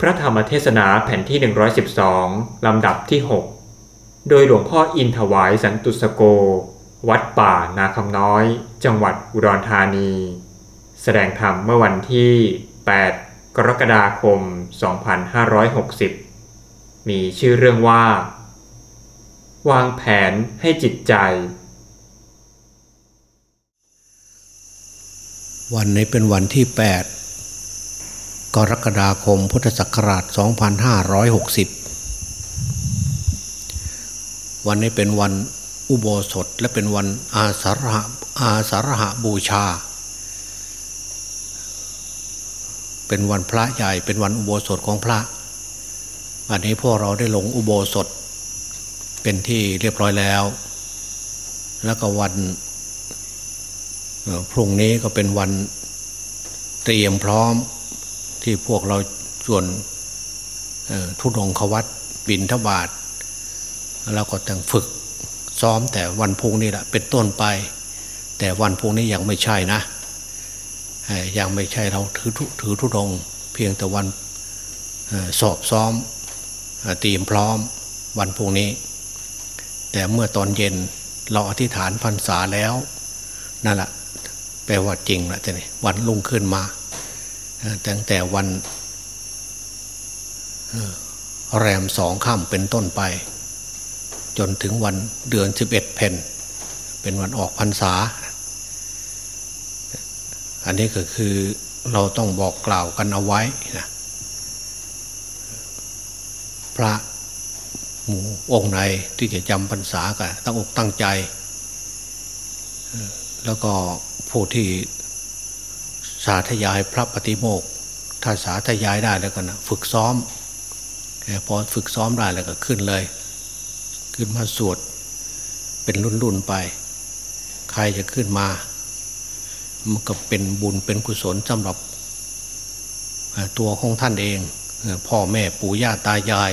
พระธรรมเทศนาแผ่นที่ 112 ลำดับที่ 6 โดยหลวงพ่ออินถวายสันตุสโก วัดป่านาคำน้อย จังหวัดอุดรธานี แสดงธรรมเมื่อวันที่ 8 กรกฎาคม 2560 มีชื่อเรื่องว่า วางแผนให้จิตใจ วันนี้เป็นวันที่ 8 กรกฎาคมพุทธศักราช 2560 วันนี้เป็นวันอุโบสถและเป็นวันอาสาฬหอาสาฬหบูชา เป็นวันพระใหญ่เป็นวันอุโบสถของพระ อันนี้พวกเราได้ลงอุโบสถ เป็นที่เรียบร้อยแล้ว แล้วก็วันพรุ่งนี้ก็เป็นวันเตรียมพร้อม ที่พวกเราส่วนทุดงควัตบินทบาทแล้วก็ต้องฝึกซ้อมแต่วันพุ่งนี้แหละเป็นต้นไป แต่วันพุ่งนี้ยังไม่ใช่นะยังไม่ใช่เราถือถือทุดง เพียงแต่วันสอบซ้อมเตรียมพร้อมวันพุ่งนี้ แต่เมื่อตอนเย็นเราอธิษฐานพรรษาแล้วนั่นแหละแปลว่าจริงละจะนี่วันลุ่งขึ้นมา ตั้งแต่วันแรมสองค่ำเป็นต้นไป จนถึงวันเดือนสิบเอ็ดเพนเป็นวันออกพรรษา อันนี้ก็คือเราต้องบอกกล่าวกันเอาไว้นะพระหมู่องค์ไหนที่จะจำพรรษากันตั้งอกตั้งใจ แล้วก็ผู้ที่ สาธยายพระปฏิโมกถ้าสาธยายได้แล้วก็นะฝึกซ้อมพอฝึกซ้อมได้แล้วก็ขึ้นเลย ขึ้นมาสวดเป็นรุ่นๆไป ใครจะขึ้นมา มันก็เป็นบุญเป็นกุศลสำหรับตัวของท่านเอง พ่อแม่ปู่ย่าตายาย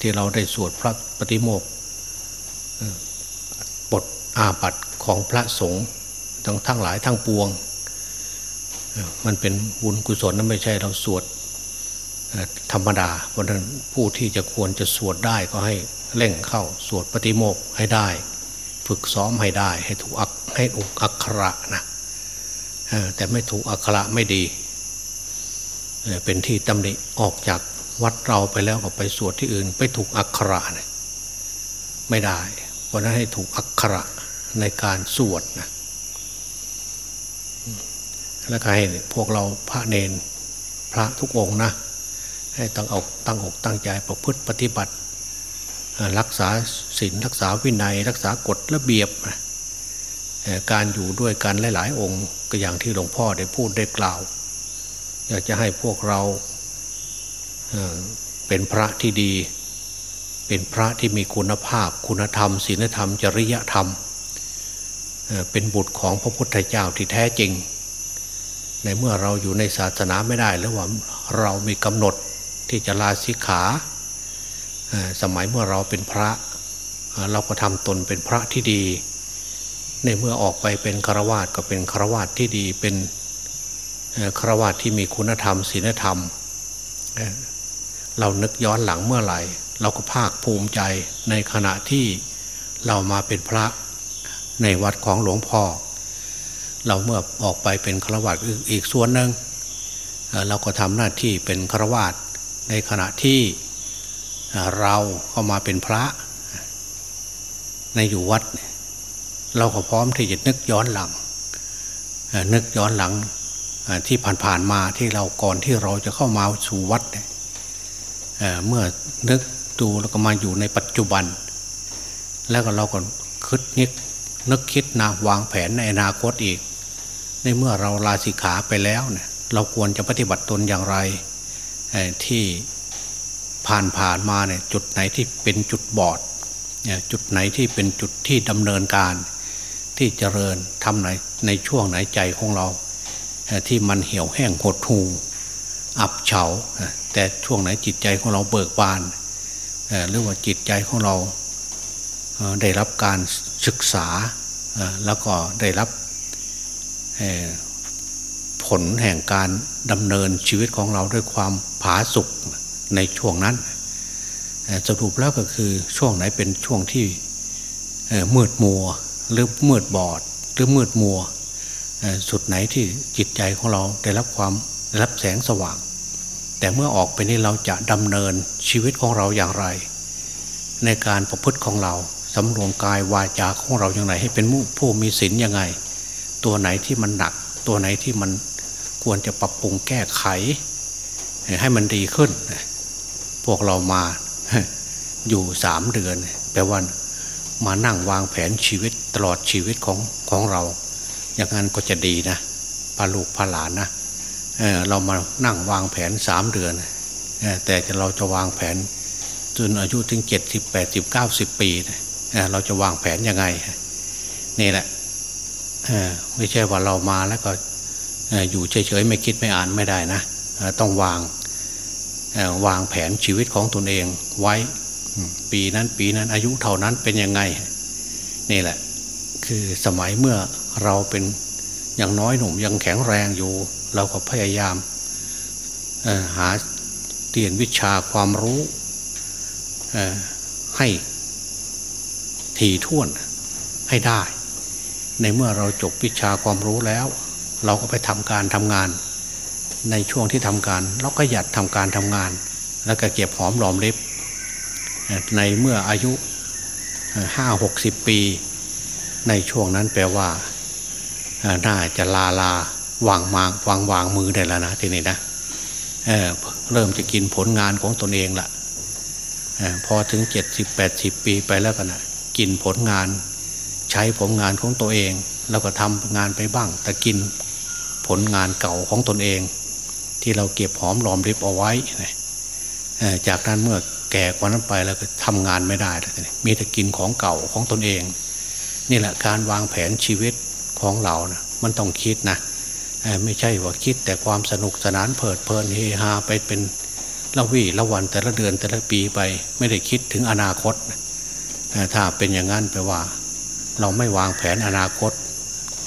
ที่เราได้สวดพระปฏิโมกบทอาบัตของพระสงฆ์ทั้งทั้งหลายทั้งปวง มันเป็นบุญกุศลนั้นไม่ใช่เราสวดธรรมดา เพราะนั้นผู้ที่จะควรจะสวดได้ก็ให้เร่งเข้าสวดปฏิโมกให้ได้ ฝึกซ้อมให้ได้ ให้ถูกอักให้ถูกอักขระนะแต่ไม่ถูกอักขระไม่ดี เป็นที่ตำหนิออกจากวัดเราไปแล้วก็ไปสวดที่อื่น ไปถูกอักขระนะไม่ได้ เพราะนั้นให้ถูกอักขระในการสวดนะ แล้วก็ให้พวกเราพระเนนพระทุกองนะ ให้ตั้งอกตั้งอกตั้งใจประพฤติปฏิบัติ รักษาศีลรักษาวินัย รักษากฎระเบียบ การอยู่ด้วยกันหลาย ๆ องค์ก็อย่างที่หลวงพ่อได้พูดได้กล่าว อยากจะให้พวกเราเป็นพระที่ดี เป็นพระที่มีคุณภาพ คุณธรรมศีลธรรม จริยธรรม เป็นบุตรของพระพุทธเจ้าที่แท้จริง ในเมื่อเราอยู่ในศาสนาไม่ได้แล้วว่าเรามีกำหนดที่จะลาสิกขา สมัยเมื่อเราเป็นพระ เราก็ทำตนเป็นพระที่ดี ในเมื่อออกไปเป็นฆราวาสก็เป็นฆราวาสที่ดีเป็นฆราวาสที่มีคุณธรรมศีลธรรม เรานึกย้อนหลังเมื่อไหร่ เราก็ภาคภูมิใจในขณะที่เรามาเป็นพระในวัดของหลวงพ่อ เราเมื่อออกไปเป็นฆราวาสอีกส่วนหนึ่งเราก็ทำหน้าที่เป็นฆราวาสในขณะที่เราเข้ามาเป็นพระ ในอยู่วัด เราก็พร้อมที่จะนึกย้อนหลังนึกย้อนหลังที่ผ่านๆมาที่เราก่อนที่เราจะเข้ามาสู่วัดเมื่อนึกดูแล้วก็มาอยู่ในปัจจุบัน แล้วก็เราก็คิดนึกนึกคิดนะวางแผนในอนาคตอีก ในเมื่อเราลาสิกขาไปแล้วเนี่ยเราควรจะปฏิบัติตนอย่างไรที่ผ่านผ่านมาเนี่ยจุดไหนที่เป็นจุดบอดจุดไหนที่เป็นจุดที่ดำเนินการ ที่เจริญทำไหนในช่วงไหนใจของเรา ที่มันเหี่ยวแห้งหดหูอับเฉา แต่ช่วงไหนจิตใจของเราเบิกบานหรือว่าจิตใจของเราได้รับการศึกษาแล้วก็ได้รับ ผลแห่งการดำเนินชีวิตของเราด้วยความผาสุขในช่วงนั้นสรุปแล้วก็คือช่วงไหนเป็นช่วงที่มืดมัวหรือมืดบอดหรือมืดมัวสุดไหนที่จิตใจของเราได้รับความได้รับแสงสว่าง แต่เมื่อออกไปนี่เราจะดำเนินชีวิตของเราอย่างไร ในการประพฤติของเราสำรวมกายวาจาของเราอย่างไร ให้เป็นผู้มีศีลอยังไง ตัวไหนที่มันหนัก ตัวไหนที่มันควรจะปรับปรุงแก้ไข ให้มันดีขึ้น พวกเรามาอยู่สามเดือน แปลว่ามานั่งวางแผนชีวิตตลอดชีวิตของของเรา อย่างนั้นก็จะดีนะพาลูกพาหลานนะเเรามานั่งวางแผนสามเดือน แต่เราจะวางแผนจนอายุถึงเจ็ดสิบแปดสิบเก้าสิบปี เราจะวางแผนยังไง นี่แหละ ไม่ใช่ว่าเรามาแล้วก็อยู่เฉยๆไม่คิดไม่อ่านไม่ได้นะต้องวางวางแผนชีวิตของตนเองไว้ปีนั้นปีนั้นอายุเท่านั้นเป็นยังไง นี่แหละ คือสมัยเมื่อเราเป็นย่างน้อยหนุ่มยังแข็งแรงอยู่ เราก็พยายามหาเรียนวิชาความรู้ให้ถี่ถ้วนให้ได้ ในเมื่อเราจบวิชาความรู้แล้ว เราก็ไปทำการทำงาน ในช่วงที่ทำการ เราก็หยัดทำการทำงาน แล้วก็เก็บหอมรอมริบในเมื่ออายุห้าหกสิบปี ในช่วงนั้นแปลว่าน่าจะลาลาวางมาวางวางมือได้แล้วนะทีนี้นะเเริ่มจะกินผลงานของตนเองละพอถึงเจ็ดสิบแปดสิบปีไปแล้วกันนะกินผลงาน ช้ผลงานของตัวเอง แล้วก็ทำงานไปบ้าง แต่กินผลงานเก่าของตนเอง ที่เราเก็บหอมรอมริบเอาไว้จากนั้นเมื่อแก่กว่านั้นไปแล้วก็ทำงานไม่ได้มีแต่กินของเก่าของตนเอง นี่แหละการวางแผนชีวิตของเรานะมันต้องคิดนะไม่ใช่ว่าคิดแต่ความสนุกสนานเพลิดเพลินเฮฮาไปเป็นละวี่ละวันแต่ละเดือนแต่ละปีไป ไม่ได้คิดถึงอนาคต ถ้าเป็นอย่างนั้นแปลว่า เราไม่วางแผนอนาคต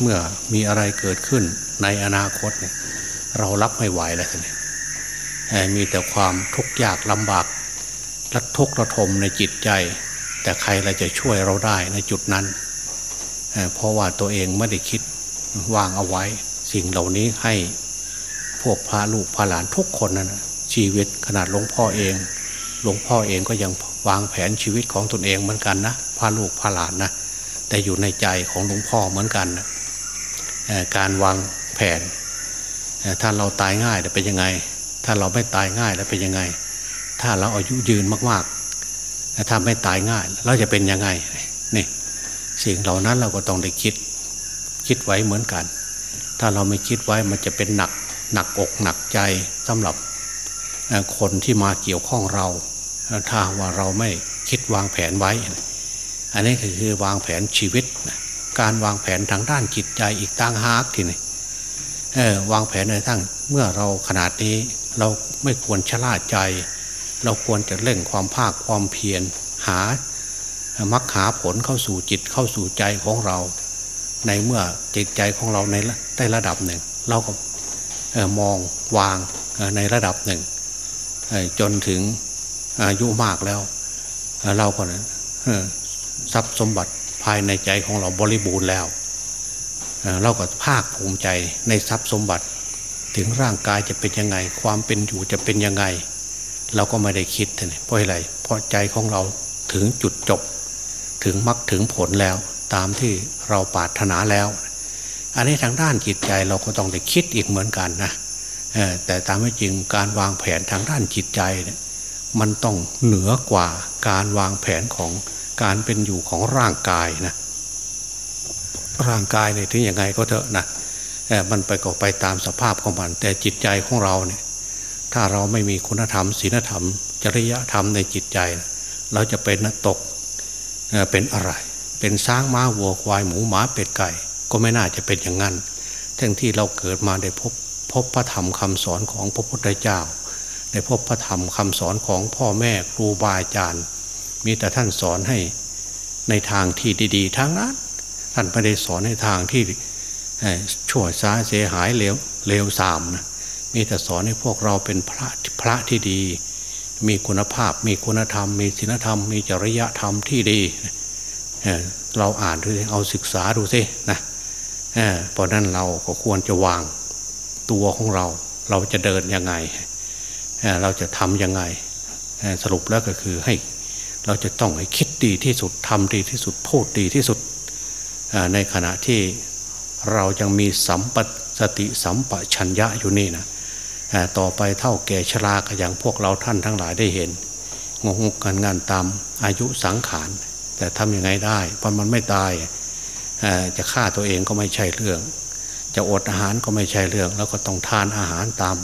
เมื่อมีอะไรเกิดขึ้นในอนาคตเนี่ยเรารับไม่ไหวแล้วทีนี้มีแต่ความทุกข์ยากลำบากระทุกข์ระทมในจิตใจ แต่ใครเราจะช่วยเราได้ในจุดนั้นเพราะว่าตัวเองไม่ได้คิดวางเอาไว้ สิ่งเหล่านี้ให้พวกพระลูกพระหลานทุกคนนะั้นชีวิตขนาดหลวงพ่อเอง หลวงพ่อเองก็ยังวางแผนชีวิตของตนเองเหมือนกันนะพระลูกพระหลานนะ แต่อยู่ในใจของหลวงพ่อเหมือนกันการวางแผนถ้าเราตายง่ายจะเป็นยังไง ถ้าเราไม่ตายง่ายแล้วเป็นยังไง ถ้าเราอายุยืนมากๆถ้าไม่ตายง่ายเราจะเป็นยังไงนี่สิ่งเหล่านั้นเราก็ต้องได้คิดคิดไว้เหมือนกัน ถ้าเราไม่คิดไว้มันจะเป็นหนักหนักอกหนักใจสำหรับคนที่มาเกี่ยวข้องเรา ถ้าว่าเราไม่คิดวางแผนไว้ อันนี้คือวางแผนชีวิตการวางแผนทางด้านจิตใจอีกตั้งหากทีนี่วางแผนในทั้งเมื่อเราขนาดนี้เราไม่ควรชะล่าใจ เราควรจะเร่งความภาคความเพียรหามักหาผลเข้าสู่จิตเข้าสู่ใจของเรา ในเมื่อจิตใจของเราในได้ระดับหนึ่ง เราก็มองวางในระดับหนึ่ง จนถึงอายุมากแล้ว เราก็นะ ทรัพย์สมบัติภายในใจของเราบริบูรณ์แล้ว เราก็ภาคภูมิใจในทรัพย์สมบัติ ถึงร่างกายจะเป็นยังไง ความเป็นอยู่จะเป็นยังไง เราก็ไม่ได้คิดเลยเพราะอะไรเพราะใจของเราถึงจุดจบ ถึงมรรคถึงผลแล้ว ตามที่เราปรารถนาแล้ว อันนี้ทางด้านจิตใจเราก็ต้องได้คิดอีกเหมือนกันนะแต่ตามไม่จริงการวางแผนทางด้านจิตใจเนี่ยมันต้องเหนือกว่าการวางแผนของ การเป็นอยู่ของร่างกายนะร่างกายเนี่ยถึงยังไงก็เถอะนะมันไปก็ไปตามสภาพของมัน แต่จิตใจของเราเนี่ยถ้าเราไม่มีคุณธรรมศีลธรรม จริยธรรมในจิตใจ เราจะเป็นนักตกเป็นอะไร เป็นช้างม้าวัวควายหมูหมาเป็ดไก่ ก็ไม่น่าจะเป็นอย่างนั้น ทั้งที่เราเกิดมาได้พบพบพระธรรมคำสอนของพระพุทธเจ้า ได้พบพระธรรมคำสอนของพ่อแม่ครูบาอาจารย์ มีแต่ท่านสอนให้ในทางที่ดีๆทางนั้นท่านไม่ได้สอนในทางที่ชั่วช้าเสียหายเลวเลวสามนะมีแต่สอนให้พวกเราเป็นพระพระที่ดี มีคุณภาพ มีคุณธรรม มีศีลธรรม มีจริยธรรมที่ดีเราอ่านดูเอาศึกษาดูสินะเพราะนั้นเราก็ควรจะวางตัวของเรา เราจะเดินยังไงเราจะทำยังไง สรุปแล้วก็คือให้ เราจะต้องให้คิดดีที่สุดทำดีที่สุดพูดดีที่สุด ในขณะที่เรายังมีสัมปสติสัมปชัญญะอยู่นี่นะต่อไปเท่าแก่ชราอย่างพวกเราท่านทั้งหลายได้เห็นงงกันงานตามอายุสังขาร แต่ทำยังไงได้เพราะมันไม่ตายจะฆ่าตัวเองก็ไม่ใช่เรื่อง จะอดอาหารก็ไม่ใช่เรื่อง แล้วก็ต้องทานอาหารตาม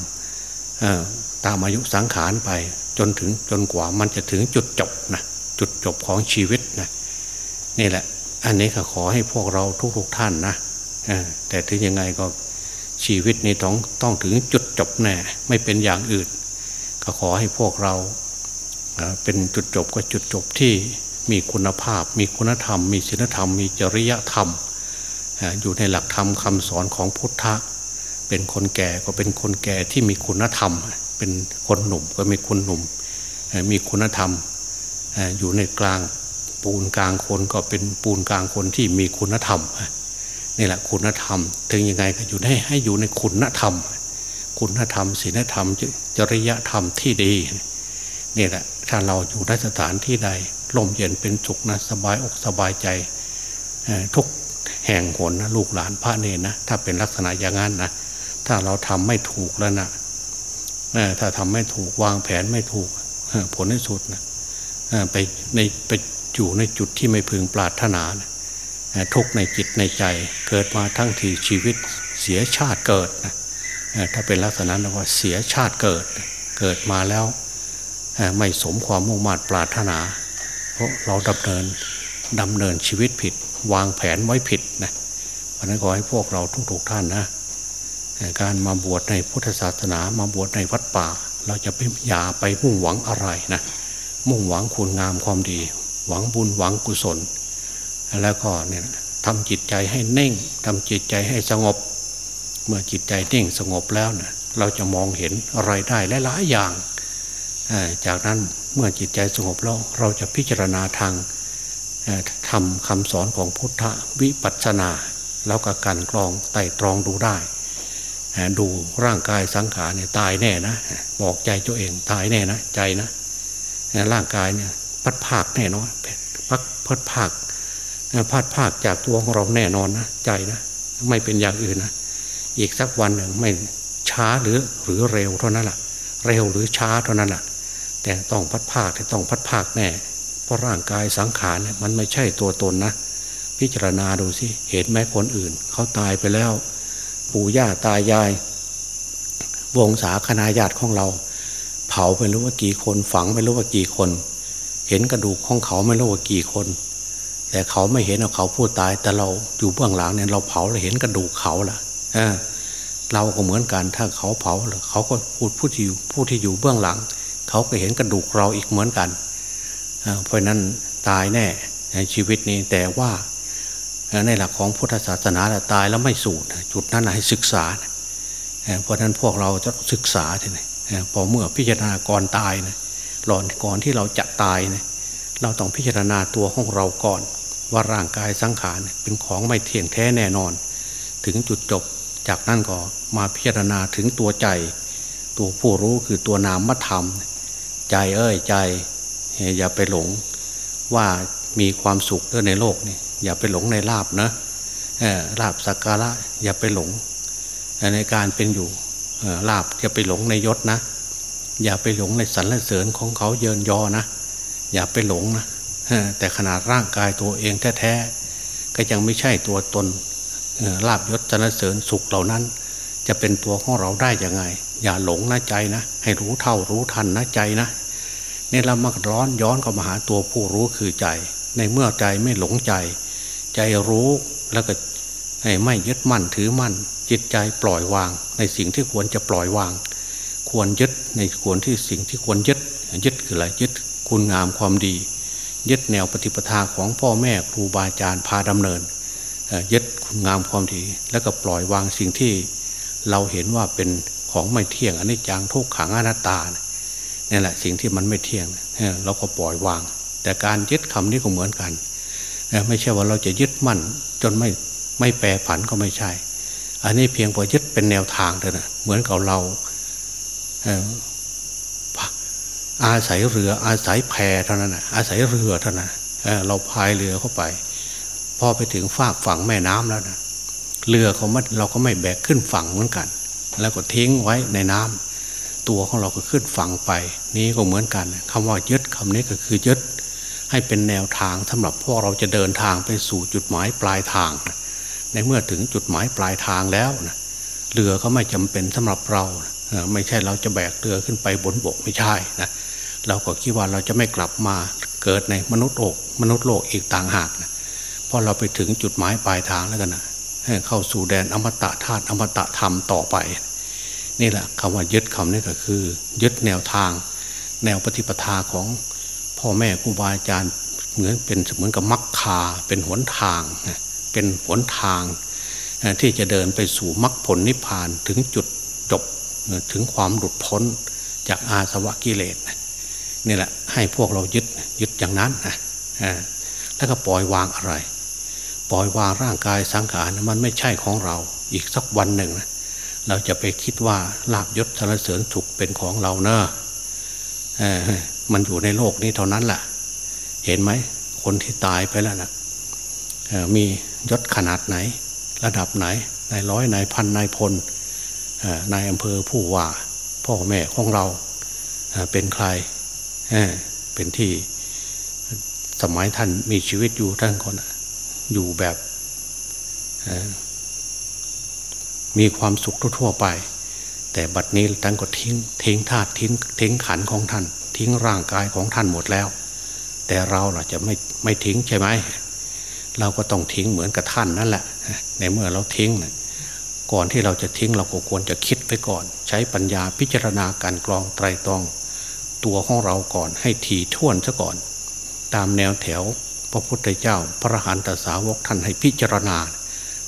ตามอายุสังขารไป จนถึงจนกว่ามันจะถึงจุดจบนะจุดจบของชีวิตนะนี่แหละ อันนี้ก็ขอให้พวกเราทุกๆทท่านนะแต่ถึงยังไงก็ชีวิตนี้ต้องต้องถึงจุดจบแน่ไม่เป็นอย่างอื่น ก็ขอให้พวกเราเป็นจุดจบก็จุดจบที่มีคุณภาพ มีคุณธรรม มีศีลธรรม มีจริยธรรม อยู่ในหลักธรรมคำสอนของพุทธะ เป็นคนแก่ก็เป็นคนแก่ที่มีคุณธรรม เป็นคนหนุ่มก็มีคุณหนุ่ม มีคุณธรรมอยู่ในกลางปูนกลางคนก็เป็นปูนกลางคนที่มีคุณธรรมนี่แหละคุณธรรม ถึงยังไงก็อยู่ให้ให้อยู่ในคุณธรรม คุณธรรมศีลธรรม จริยธรรมที่ดีนี่แหละถ้าเราอยู่ในสถานที่ใดลมเย็นเป็นสุขนะสบายอกสบายใจทุกแห่งหนนะลูกหลานพระเนรนะถ้าเป็นลักษณะอย่างนั้นนะถ้าเราทำไม่ถูกแล้วนะ ถ้าทำไม่ถูกวางแผนไม่ถูกผลที่สุดนะไปในไปอยู่ในจุดที่ไม่พึงปรารถนานะทุกในจิตในใจเกิดมาทั้งทีชีวิตเสียชาติเกิดนะถ้าเป็นลักษณะนั้นว่าเสียชาติเกิด เกิดมาแล้วไม่สมความมุ่งมั่นปรารถนา เพราะเราดำเนินดำเนินชีวิตผิด วางแผนไว้ผิดนะเพราะนั้นขอให้พวกเราทุกๆท่านนะ การมาบวชในพุทธศาสนามาบวชในวัดป่า เราจะไม่อย่าไปมุ่งหวังอะไรนะมุ่งหวังคุณงามความดี หวังบุญหวังกุศล แล้วก็เนี่ยทำจิตใจให้เน่งทำจิตใจให้สงบ เมื่อจิตใจเน่งสงบแล้วเนะเราจะมองเห็นอะไรได้หลายๆอย่าง จากนั้นเมื่อจิตใจสงบแล้วเราจะพิจารณาทางทำคำสอนของพุทธวิปัสสนา แล้วก็การกรองไต่ตรองดูได้ ดูร่างกายสังขารเนี่ยตายแน่นะบอกใจตัวเองตายแน่นะใจนะร่างกายเนี่ยพัดภาคแน่นอนพัดพัดภาคพลาดภาคจากตัวของเราแน่นอนนะใจนะไม่เป็นอย่างอื่นนะอีกสักวันหนึ่งไม่ช้าหรือหรือเร็วเท่านั้นแหละเร็วหรือช้าเท่านั้นแหละแต่ต้องพัดภาคแต่ต้องพัดภาคแน่เพราะร่างกายสังขารเนี่ยมันไม่ใช่ตัวตนนะ พิจารณาดูสิเห็นไหมคนอื่นเขาตายไปแล้ว ปู่ย่าตายาย วงศาคณาญาติของเรา เผาไปรู้ว่ากี่คนฝังไม่รู้ว่ากี่คน เห็นกระดูกของเขาไม่รู้ว่ากี่คน แต่เขาไม่เห็นเอาเขาผู้ตาย แต่เราอยู่เบื้องหลังเนี่ยเราเผาเราเห็นกระดูกเขาล่ะเราก็เหมือนกันถ้าเขาเผาเขาก็พูดผู้ที่อยู่ผู้ที่อยู่เบื้องหลัง เขาก็เห็นกระดูกเราอีกเหมือนกันเพราะนั้นตายแน่ในชีวิตนี้แต่ว่า ในหลักของพุทธศาสนาตายแล้วไม่สูญจุดนั้นให้ศึกษา เพราะนั้นพวกเราจะศึกษาทีนี้พอเมื่อพิจารณาก่อนตายนะหลอนก่อนที่เราจะตายนะเราต้องพิจารณาตัวของเราก่อน ว่าร่างกายสังขารเป็นของไม่เที่ยงแท้แน่นอน ถึงจุดจบจากนั้นก็มาพิจารณาถึงตัวใจ ตัวผู้รู้คือตัวนามธรรม ใจเอ้ยใจอย่าไปหลงว่ามีความสุขเในโลกนี่ อย่าไปหลงในลาบนะลาบสักการะอย่าไปหลง ในการเป็นอยู่ลาบอย่าไปหลงในยศนะ อย่าไปหลงในสรรเสริญของเขาเยินยอนะ อย่าไปหลงนะแต่ขนาดร่างกายตัวเองแท้ๆก็ยังไม่ใช่ตัวตนลาบยศจนเสริญสุขเหล่านั้น จะเป็นตัวของเราได้ยังไง อย่าหลงนะใจนะ ให้รู้เท่ารู้ทันนะใจนะเนี่ยเรามาร้อนย้อนก็มาหาตัวผู้รู้คือใจ ในเมื่อใจไม่หลงใจ ใจรู้แล้วก็ไม่ยึดมั่นถือมั่น จิตใจปล่อยวาง ในสิ่งที่ควรจะปล่อยวาง ควรยึดในควรที่สิ่งที่ควรยึดยึดคืออะไรยึดคุณงามความดี ยึดแนวปฏิปทาของพ่อแม่ครูบาอาจารย์พาดำเนินยึดคุณงามความดี แล้วก็ปล่อยวางสิ่งที่เราเห็นว่าเป็นของไม่เที่ยงอนนี้จังทุกขังอนัตตานี่แหละสิ่งที่มันไม่เที่ยงเราก็ปล่อยวาง แต่การยึดคำนี้ก็เหมือนกัน ไม่ใช่ว่าเราจะยึดมั่น จนไม่ไม่แปรผันก็ไม่ใช่ อันนี้เพียงพอยึดเป็นแนวทางเท่านั้นเหมือนกับเราอาศัยเรืออาศัยแพเท่านั้นอาศัยเรือเท่านั้นเราพายเรือเข้าไป พอไปถึงฝากฝั่งแม่น้ำแล้วนะเรือเขาไม่เราก็ไม่แบกขึ้นฝั่งเหมือนกัน แล้วก็ทิ้งไว้ในน้ำตัวของเราก็ขึ้นฝั่งไป นี้ก็เหมือนกันคำว่ายึดคำนี้ก็คือยึด ให้เป็นแนวทางสำหรับพวกเราจะเดินทางไปสู่จุดหมายปลายทาง ในเมื่อถึงจุดหมายปลายทางแล้วนะเรือเขาไม่จำเป็นสำหรับเราไม่ใช่เราจะแบกเรือขึ้นไปบนบกไม่ใช่นะเราก็คิดว่าเราจะไม่กลับมาเกิดในมนุษย์โลกมนุษย์โลกอีกต่างหากนะพอเราไปถึงจุดหมายปลายทางแล้วกันนะเข้าสู่แดนอมตะธาตุอมตะธรรมต่อไป นี่แหละคำว่ายึดคำนี้ก็คือ ยึดแนวทาง แนวปฏิปทาของ พ่อแม่ครูบาอาจารย์เหมือนเป็นเหมือนกับมรรคาเป็นหนทาง เป็นหนทาง ที่จะเดินไปสู่มรรคผลนิพพานถึงจุดจบถึงความหลุดพ้นจากอาสวะกิเลสนี่แหละให้พวกเรายึดยึดอย่างนั้นนะแล้วก็ปล่อยวางอะไร ปล่อยวางร่างกายสังขารมันไม่ใช่ของเราอีกสักวันหนึ่งนะเราจะไปคิดว่าลาบยศสารเสริญสุขเป็นของเราเนอะ มันอยู่ในโลกนี้เท่านั้นแหละเห็นไหมคนที่ตายไปแล้วนะมียศขนาดไหน ระดับไหนนายร้อยนายพันนายพลนายอำเภอผู้ว่าพ่อแม่ของเราเป็นใครเป็นที่สมัยท่านมีชีวิตอยู่ท่านคนอยู่แบบมีความสุขทั่วไป แต่บัดนี้ท่านก็ทิ้งทิ้งธาตุทิ้งทิ้งขันของท่าน ทิ้งร่างกายของท่านหมดแล้ว แต่เราล่ะจะไม่ไม่ทิ้งใช่ไหมเราก็ต้องทิ้งเหมือนกับท่านนั่นแหละ ในเมื่อเราทิ้งนะก่อนที่เราจะทิ้งเราก็ควรจะคิดไปก่อน ใช้ปัญญาพิจารณาการกรองไตรตรอง ตัวของเราก่อนให้ถี่ถ้วนซะก่อน ตามแนวแถว พระพุทธเจ้า พระหันตสาวกท่านให้พิจารณา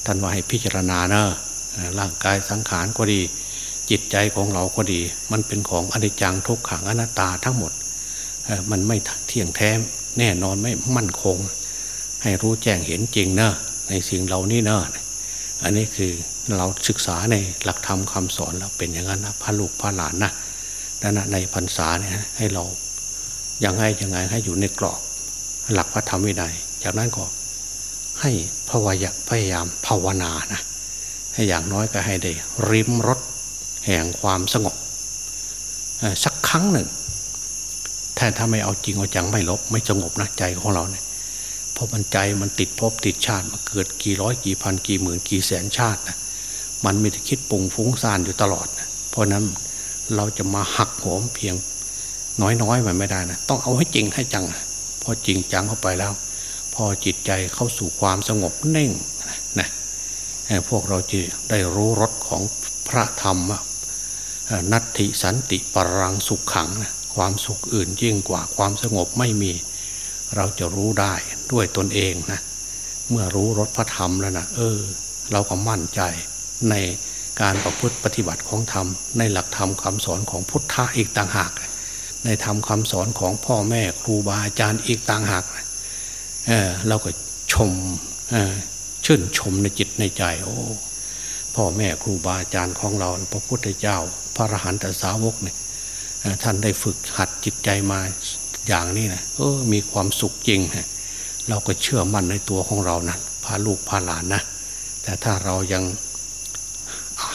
ท่านว่าให้พิจารณาเนอะร่างกายสังขารก็ดี จิตใจของเราก็ดี มันเป็นของอนิจจังทุกขังอนัตตาทั้งหมด มันไม่เที่ยงแท้แน่นอนไม่มั่นคง ให้รู้แจ้งเห็นจริงเนอะในสิ่งเหล่านี้เนอะอันนี้คือเราศึกษาในหลักธรรมคาสอนแล้วเป็นอย่างนั้นนะพระลูกพระหลานนะนั่นในพรรษาเนี่ยให้เราย่างไงยังไงให้อยู่ในกรอบหลักพระธรรมวินัย จากนั้นก็ให้ภาวะพยายามภาวนานะให้อย่างน้อยก็ให้ได้ริมรถ แห่งความสงบสักครั้งหนึ่งแทนถ้าไม่เอาจริงเอาจังไม่ลบ ไม่สงบนะใจของเราเนี่ยเพราะมันใจมันติดภพติดชาติมาเกิดกี่ร้อยกี่พันกี่หมื่นกี่แสนชาตินะมันมีแต่คิดปุงฟุ้งซ่านอยู่ตลอดนะเพราะนั้นเราจะมาหักโหมเพียงน้อยๆมันไม่ได้นะต้องเอาให้จริงให้จังพอจริงจังเข้าไปแล้ว พอจิตใจเข้าสู่ความสงบเน่งนะพวกเราจะได้รู้รสของพระธรรม นัตติสันติปรังสุขขังนะความสุขอื่นยิ่งกว่าความสงบไม่มี เราจะรู้ได้ด้วยตนเองนะเมื่อรู้รสพระธรรมแล้วนะเออ เราก็มั่นใจในการประพฤติปฏิบัติของธรรม ในหลักธรรมคำสอนของพุทธะอีกต่างหาก ในธรรมคำสอนของพ่อแม่ครูบาอาจารย์อีกต่างหากเออเราก็ชมชื่นชมในจิตในใจโอ้ พ่อแม่ครูบาอาจารย์ของเรา พระพุทธเจ้า พระอรหันตสาวกเนี่ยท่านได้ฝึกหัดจิตใจมาอย่างนี้นะเออมีความสุขจริงเราก็เชื่อมั่นในตัวของเรานะพาลูกพาหลานนะแต่ถ้าเรายัง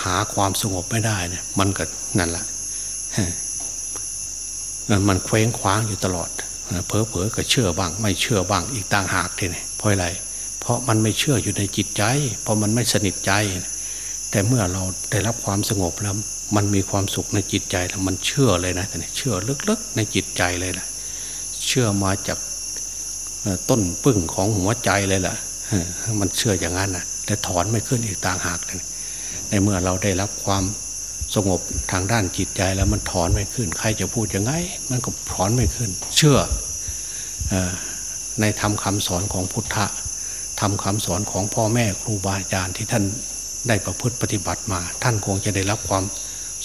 หาความสงบไม่ได้เนี่ยมันก็นั่นแหละมันเคว้งคว้างอยู่ตลอดเพอเพอก็เชื่อบ้าง ไม่เชื่อบ้างอีกต่างหากทีนี่เพราะอะไร เพราะมันไม่เชื่ออยู่ในจิตใจ เพราะมันไม่สนิทใจ แต่เมื่อเราได้รับความสงบแล้ว มันมีความสุขในจิตใจแล้วมันเชื่อเลยนะแต่เชื่อลึกๆในจิตใจเลยนะเชื่อมาจากต้นปึ้งของหัวใจเลยล่ะมันเชื่ออย่างนั้นนะแต่ถอนไม่ขึ้นอีกต่างหากเลยในเมื่อเราได้รับความสงบทางด้านจิตใจแล้วมันถอนไม่ขึ้น ใครจะพูดยังไง มันก็ถอนไม่ขึ้น เชื่อในธรรมคาสอนของพุทธะทำคำสอนของพ่อแม่ครูบาอาจารย์ที่ท่าน ได้ประพฤติปฏิบัติมา ท่านคงจะได้รับความ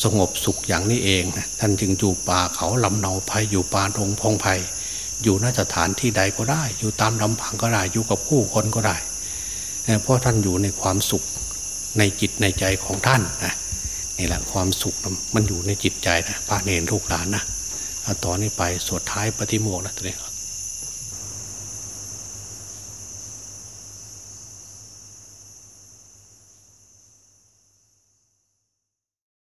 สงบสุขอย่างนี้เอง ท่านจึงอยู่ป่าเขาลำเนาภัยอยู่ป่าดงพงไพ่อยู่นสถานที่ใดก็ได้ อยู่ตามลำพังก็ได้ อยู่กับผู้คนก็ได้ เพราะท่านอยู่ในความสุขในจิตในใจของท่านนะนี่แหละความสุขมันอยู่ในจิตใจนะพระเนรลูกหลานนะต่อนนี้ไปสวดท้ายปฏิโมกข์นะตัวนี้